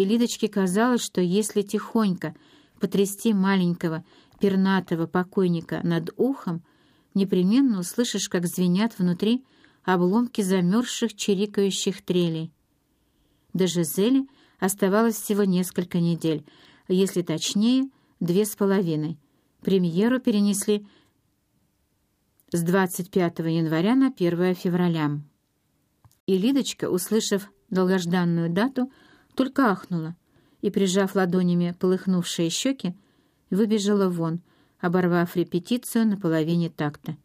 И Лидочке казалось, что если тихонько потрясти маленького пернатого покойника над ухом, непременно услышишь, как звенят внутри обломки замерзших чирикающих трелей. До Жизели оставалось всего несколько недель, если точнее, две с половиной. Премьеру перенесли с 25 января на 1 февраля. И Лидочка, услышав долгожданную дату, только ахнула и, прижав ладонями полыхнувшие щеки, выбежала вон, оборвав репетицию на половине такта.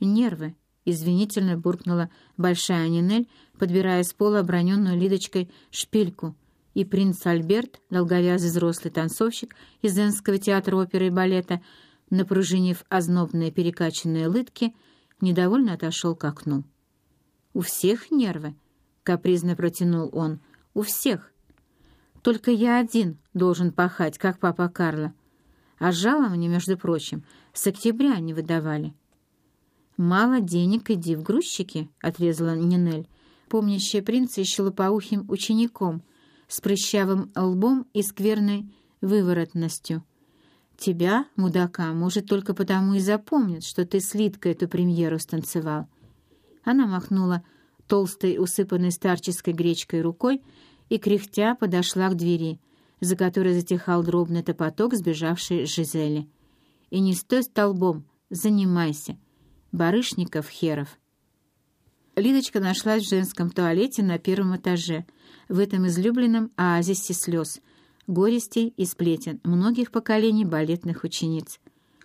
«Нервы!» — извинительно буркнула большая Нинель, подбирая с пола оброненную Лидочкой шпильку, и принц Альберт, долговязый взрослый танцовщик из Энского театра оперы и балета, напружинив ознобные перекачанные лытки, недовольно отошел к окну. «У всех нервы?» — капризно протянул он. «У всех. Только я один должен пахать, как папа Карло. А жалования, между прочим, с октября не выдавали». «Мало денег, иди в грузчики», — отрезала Нинель, помнящая принца еще лопоухим учеником, с прыщавым лбом и скверной выворотностью. «Тебя, мудака, может, только потому и запомнят, что ты с Литкой эту премьеру станцевал». Она махнула толстой, усыпанной старческой гречкой рукой и, кряхтя, подошла к двери, за которой затихал дробный топоток сбежавшей Жизели. «И не стой столбом, занимайся. Барышников херов». Лидочка нашлась в женском туалете на первом этаже, в этом излюбленном оазисе слез, горестей и сплетен многих поколений балетных учениц.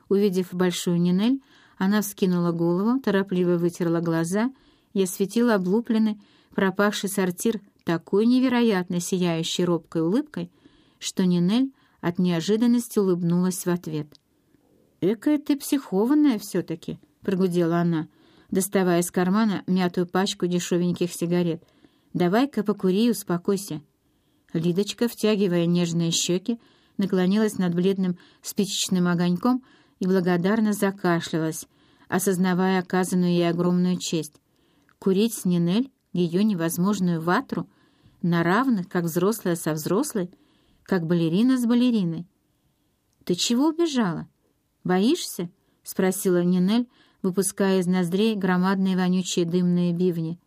Увидев большую Нинель, она вскинула голову, торопливо вытерла глаза и осветила облупленный, пропахший сортир такой невероятно сияющей робкой улыбкой, что Нинель от неожиданности улыбнулась в ответ. «Экая ты психованная все-таки», — прогудела она, доставая из кармана мятую пачку дешевеньких сигарет. «Давай-ка покури и успокойся». Лидочка, втягивая нежные щеки, наклонилась над бледным спичечным огоньком и благодарно закашлялась, осознавая оказанную ей огромную честь. Курить с Нинель ее невозможную ватру на равных, как взрослая со взрослой, как балерина с балериной. «Ты чего убежала? Боишься?» — спросила Нинель, выпуская из ноздрей громадные вонючие дымные бивни.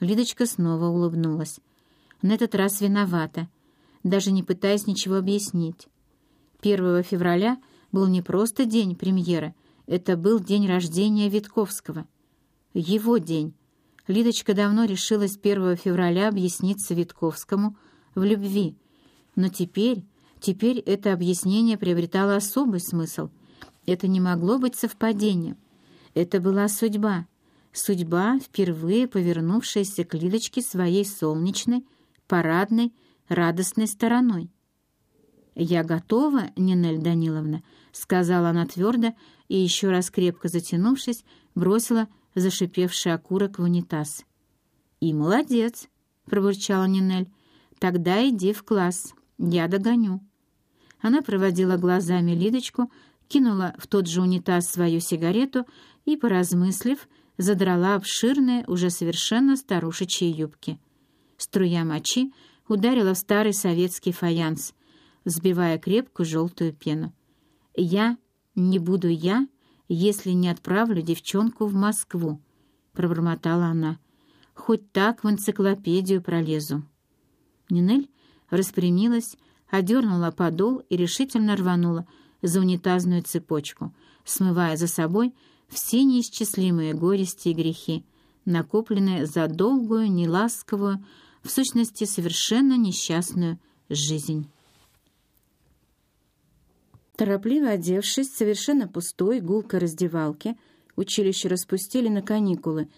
Лидочка снова улыбнулась. На этот раз виновата, даже не пытаясь ничего объяснить. 1 февраля — был не просто день премьеры, это был день рождения Витковского. Его день. Лидочка давно решилась 1 февраля объясниться Витковскому в любви. Но теперь, теперь это объяснение приобретало особый смысл. Это не могло быть совпадением. Это была судьба. Судьба, впервые повернувшаяся к Лидочке своей солнечной, парадной, радостной стороной. «Я готова, Нинель Даниловна», — сказала она твердо и, еще раз крепко затянувшись, бросила зашипевший окурок в унитаз. «И молодец», — пробурчала Нинель. «Тогда иди в класс, я догоню». Она проводила глазами Лидочку, кинула в тот же унитаз свою сигарету и, поразмыслив, задрала обширные, уже совершенно старушечьи юбки. Струя мочи ударила в старый советский фаянс — взбивая крепкую желтую пену. «Я не буду я, если не отправлю девчонку в Москву», — пробормотала она. «Хоть так в энциклопедию пролезу». Нинель распрямилась, одернула подол и решительно рванула за унитазную цепочку, смывая за собой все неисчислимые горести и грехи, накопленные за долгую, неласковую, в сущности совершенно несчастную жизнь. Торопливо одевшись, совершенно пустой, гулкой раздевалке, училище распустили на каникулы,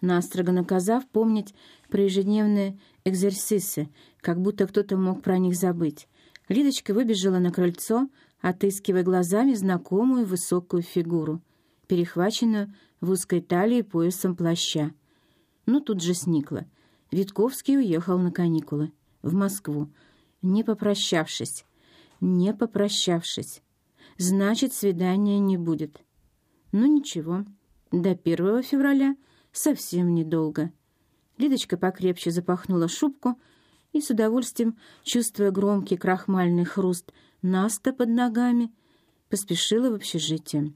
настрого наказав помнить про ежедневные экзерсисы, как будто кто-то мог про них забыть. Лидочка выбежала на крыльцо, отыскивая глазами знакомую высокую фигуру, перехваченную в узкой талии поясом плаща. Но тут же сникла. Витковский уехал на каникулы, в Москву, не попрощавшись, не попрощавшись. Значит, свидания не будет. Ну ничего, до первого февраля совсем недолго. Лидочка покрепче запахнула шубку и с удовольствием, чувствуя громкий крахмальный хруст наста под ногами, поспешила в общежитие.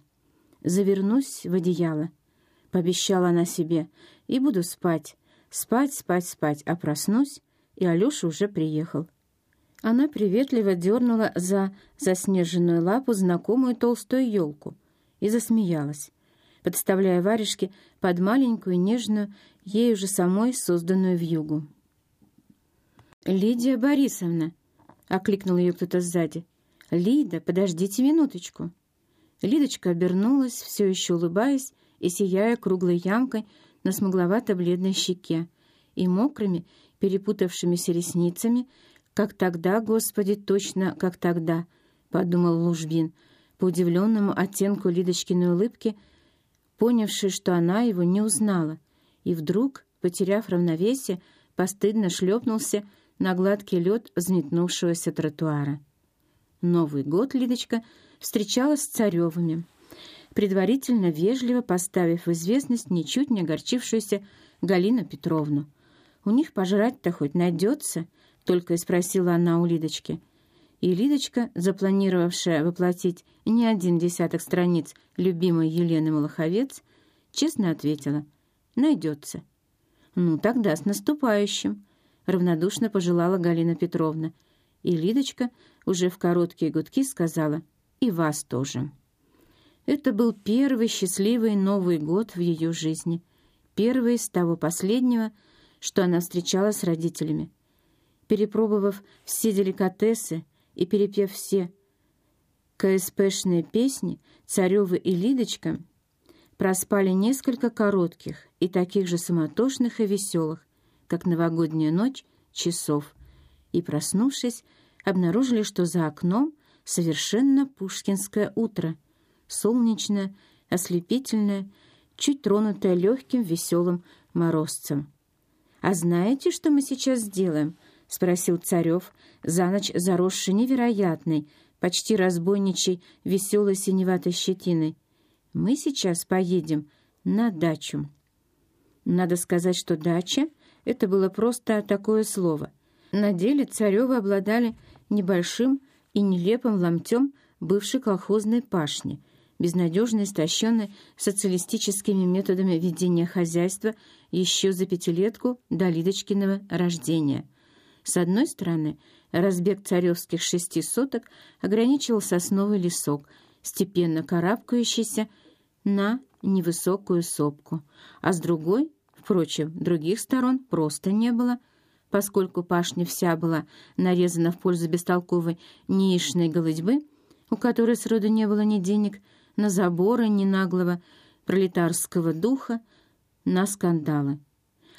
«Завернусь в одеяло», — пообещала она себе, — «и буду спать, спать, спать, спать, а проснусь, и Алёша уже приехал». Она приветливо дернула за заснеженную лапу знакомую толстую елку и засмеялась, подставляя варежки под маленькую нежную, ей уже самой созданную вьюгу. «Лидия Борисовна!» — окликнул ее кто-то сзади. «Лида, подождите минуточку!» Лидочка обернулась, все еще улыбаясь и сияя круглой ямкой на смугловато-бледной щеке и мокрыми, перепутавшимися ресницами, «Как тогда, Господи, точно, как тогда», — подумал Лужбин, по удивленному оттенку Лидочкиной улыбки, понявший, что она его не узнала, и вдруг, потеряв равновесие, постыдно шлепнулся на гладкий лед взметнувшегося тротуара. Новый год Лидочка встречалась с Царевыми, предварительно вежливо поставив в известность ничуть не огорчившуюся Галину Петровну. «У них пожрать-то хоть найдется?» — только и спросила она у Лидочки. И Лидочка, запланировавшая воплотить не один десяток страниц любимой Елены Малаховец, честно ответила «Найдется». «Ну, тогда с наступающим», — равнодушно пожелала Галина Петровна. И Лидочка уже в короткие гудки сказала «И вас тоже». Это был первый счастливый Новый год в ее жизни, первый с того последнего, что она встречала с родителями. Перепробовав все деликатесы и перепев все КСПшные песни, Царёвы и Лидочка проспали несколько коротких и таких же суматошных и веселых, как новогодняя ночь, часов, и, проснувшись, обнаружили, что за окном совершенно пушкинское утро, солнечное, ослепительное, чуть тронутое легким веселым морозцем. «А знаете, что мы сейчас сделаем?» — спросил Царев, за ночь заросший невероятной, почти разбойничей, веселой синеватой щетиной. «Мы сейчас поедем на дачу». Надо сказать, что дача — это было просто такое слово. На деле Царевы обладали небольшим и нелепым ломтем бывшей колхозной пашни, безнадежно истощенной социалистическими методами ведения хозяйства еще за пятилетку до Лидочкиного рождения — с одной стороны, разбег царевских шести соток ограничивал сосновый лесок, степенно карабкающийся на невысокую сопку, а с другой, впрочем, других сторон просто не было, поскольку пашня вся была нарезана в пользу бестолковой неишной голытьбы, у которой сроду не было ни денег, на заборы, ни наглого пролетарского духа, на скандалы.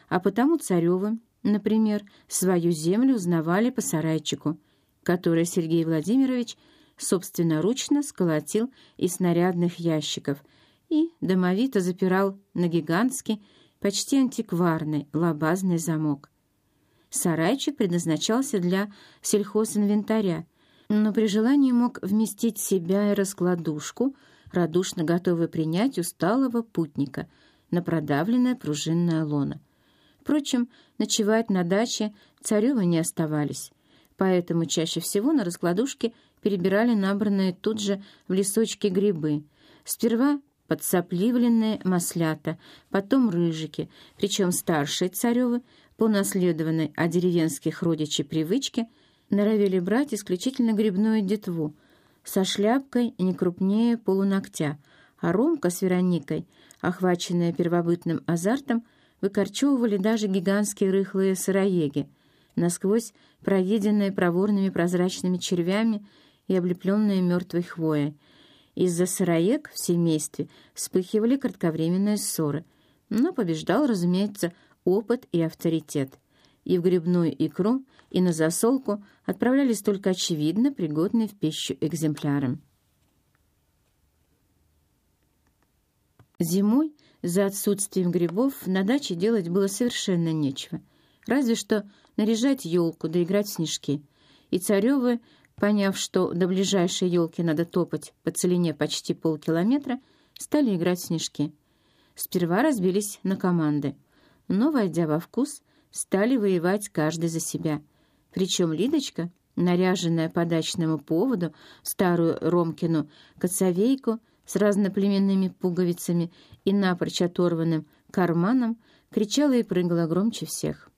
А потому Царевы Например, свою землю узнавали по сарайчику, который Сергей Владимирович собственноручно сколотил из снарядных ящиков и домовито запирал на гигантский, почти антикварный лабазный замок. Сарайчик предназначался для сельхозинвентаря, но при желании мог вместить себя и раскладушку, радушно готовый принять усталого путника на продавленное пружинное лоно. Впрочем, ночевать на даче Царёвы не оставались, поэтому чаще всего на раскладушке перебирали набранные тут же в лесочке грибы. Сперва подсопливленные маслята, потом рыжики, причем старшие царевы, по наследованной от деревенских родичей привычке, норовили брать исключительно грибную детву, со шляпкой не крупнее полуногтя, а Ромка с Вероникой, охваченная первобытным азартом, выкорчевывали даже гигантские рыхлые сыроеги, насквозь проеденные проворными прозрачными червями и облепленные мертвой хвоей. Из-за сыроег в семействе вспыхивали кратковременные ссоры, но побеждал, разумеется, опыт и авторитет. И в грибную икру, и на засолку отправлялись только очевидно пригодные в пищу экземпляры. Зимой за отсутствием грибов на даче делать было совершенно нечего. Разве что наряжать елку да играть в снежки. И царевы, поняв, что до ближайшей елки надо топать по целине почти полкилометра, стали играть в снежки. Сперва разбились на команды, но, войдя во вкус, стали воевать каждый за себя. Причем Лидочка, наряженная по дачному поводу, старую Ромкину коцовейку с разноплеменными пуговицами и напрочь оторванным карманом, кричала и прыгала громче всех.